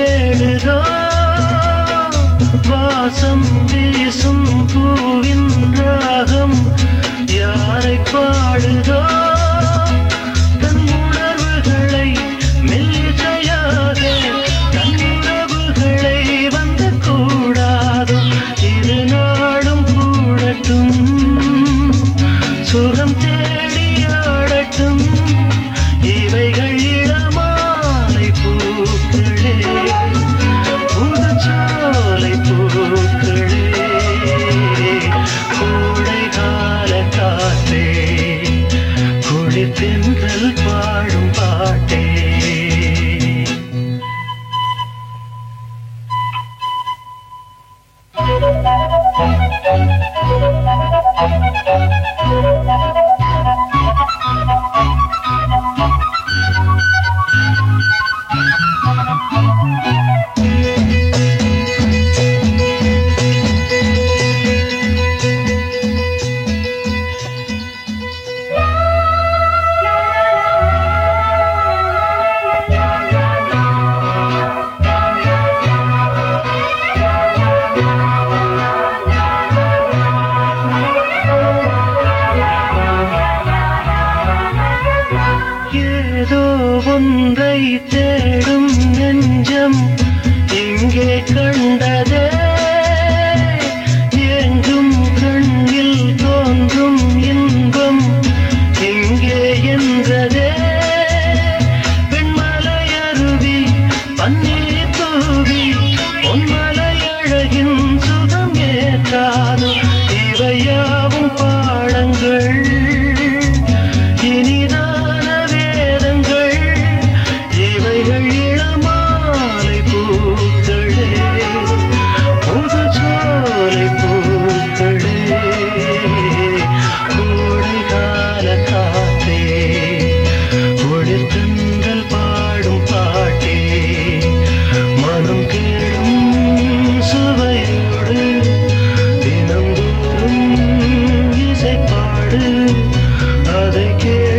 தேடுதோ வாசம் வீசும் பூவின் ராகம் யாரை பாடுதோ ஏதோ ஒன்றை தேடும் நெஞ்சம் எங்கே கண்டதே. எங்கும் கண்ணில் தோன்றும் இன்பம் எங்கே என்றதே. பெண்மலையருவி பன்னீர் தூவி பொன்மலை they care.